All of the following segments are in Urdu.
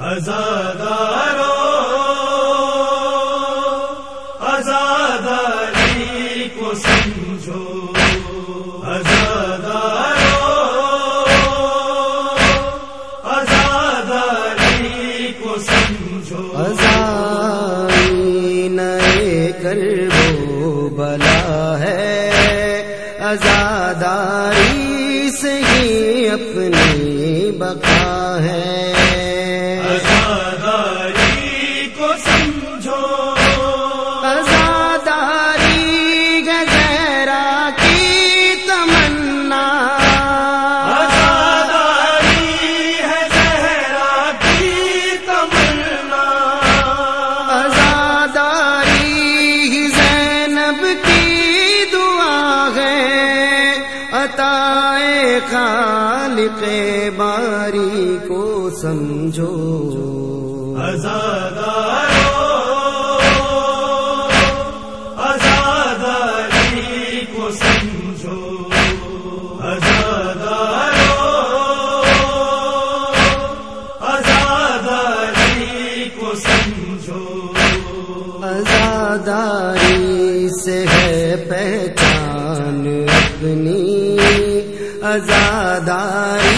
ہزارو آزاداری کو سمجھو۔ ہزارو آزاداری کو سمجھو۔ سمجھو۔ آزاد آزاداری کو سمجھو۔ کو سمجھو۔ سے ہے پہچان اپنی۔ آزاداری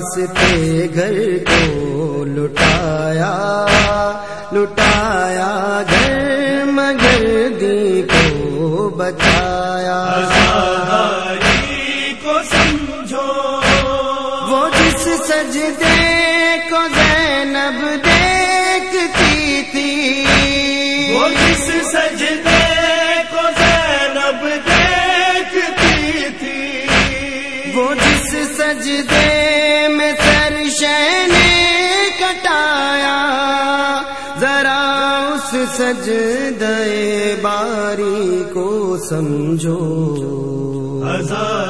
واسطے گھر کو لٹایا لٹایا گھر مگر دی کو بچایا کو سمجھو۔ وہ جس سجدے کو زینب دے سجدے باری کو سمجھو۔ ہزار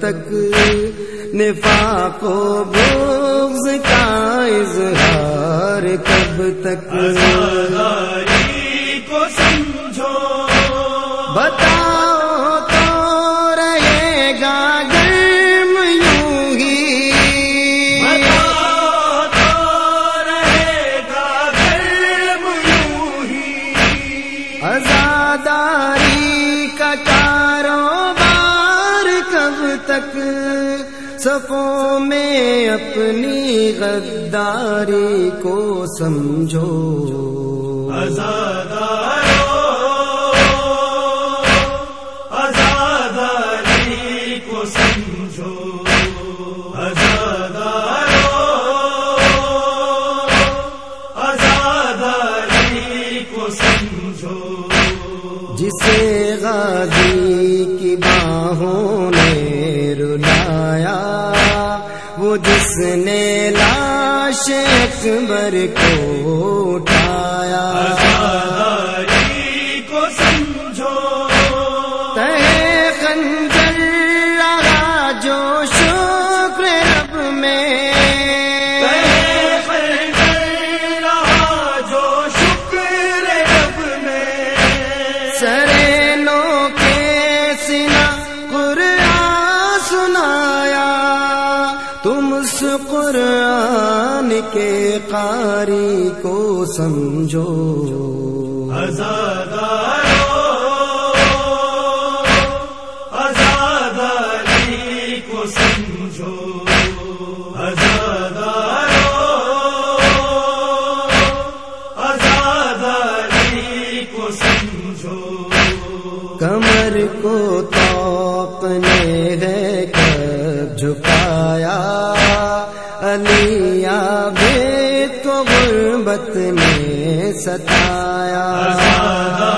تک نفاق و بغض کا اظہار کب تک میں اپنی غداری کو سمجھو۔ آزاد اکبر کو اٹھایا۔ سمجھو۔ آزاداری کو سمجھو۔ آزاداری کو سمجھو۔ کمر کو آزاد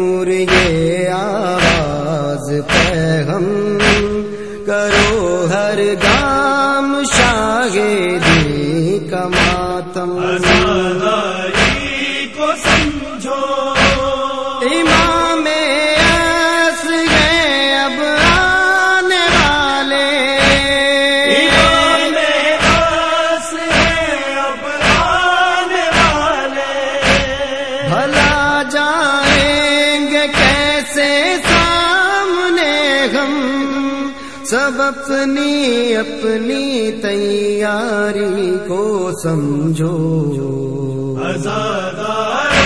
جائیں گے کیسے سامنے ہم؟ سب اپنی اپنی تیاری کو سمجھو۔ آزاد